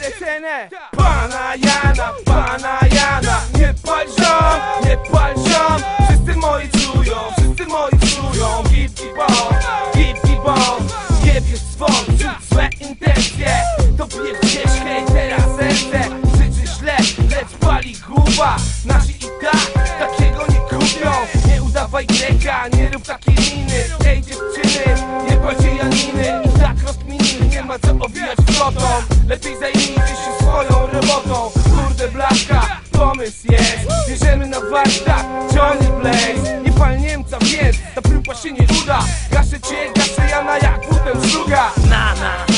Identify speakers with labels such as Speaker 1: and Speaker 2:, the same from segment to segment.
Speaker 1: nie. Pana Jana, pana Jana Nie pal ziom, nie pal ziom Wszyscy moi czują, wszyscy moi czują. Gipki bomb, gipki bomb Jebiesz swą, czuć złe intencje. To bije gdzieś hejtera serce. Życzy źle, lecz pali guba. Nasi i tak, takiego nie kupią. Nie udawaj greka, nie rób takiej miny. Ej dziewczyny, nie płacie Janiny. I tak rozkminili, nie ma co flotą Lepiej zajmijcie się swoją robotą. Kurde blaszka, pomysł jest. Bierzemy na warsztat, Johnny Blaze. Nie pal Niemca, więc ta próba się nie uda. Gaszę cię, gaszę Jana jak potem szluga
Speaker 2: na, na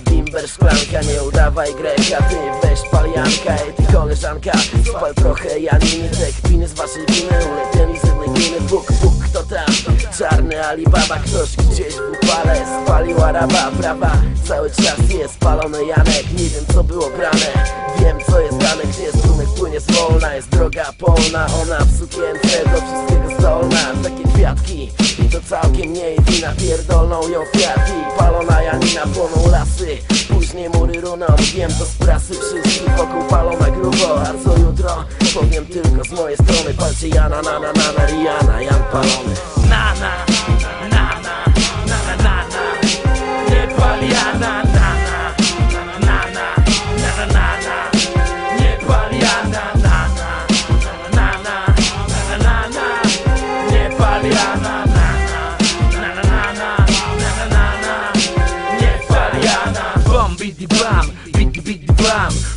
Speaker 3: bimber, szklanka Nie udawaj greka, ty weź palianka Ej ty koleżanka, spal trochę Janiny Te kpiny z waszej winy, ulepieni z jednej gliny Bóg, Bóg, kto tam? Czarny Alibaba Ktoś gdzieś w upale spalił Araba Prawa, cały czas jest spalony Janek Nie wiem co było grane, wiem co jest dane Gdzie strunek płynie zwolna, jest droga polna Ona w sukience do wszystkiego i to całkiem nie jej wina Pierdolną ją kwiatki, palona Janina Płoną lasy, później mury runą Wiem to z prasy, wszyscy wokół palą na grubo. A co jutro? Powiem tylko z mojej strony Palcie Jana, na na na na Rihanna, Jan palony.
Speaker 2: Na na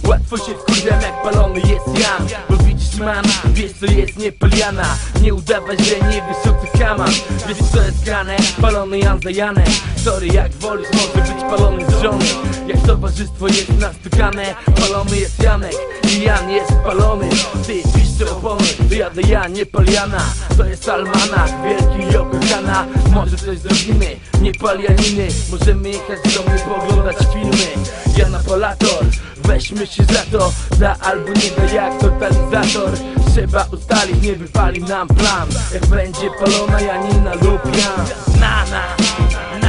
Speaker 2: Łatwo się wkurwiam jak palony jest Jan Bo widzisz man, wiesz co jest niepaliana. Nie udawaj, że nie wiesz o tych kaman Wiesz co jest grane, palony Jan za Janem Sorry jak wolisz, może być palony z żony. Jak towarzystwo jest nastukane Palony jest Janek. I Jan jest palony. Ty piszcie opony, wyjadę ja, nie paliana To jest almanach, wielki Może coś zrobimy, nie palianiny. Możemy jechać do mnie, pooglądać filmy. Ja napalator, weźmy się za to. Da albo nie da jak totalizator. Trzeba ustalić, nie wypali nam plan. Jak będzie palona Janina lub Jan Na na, na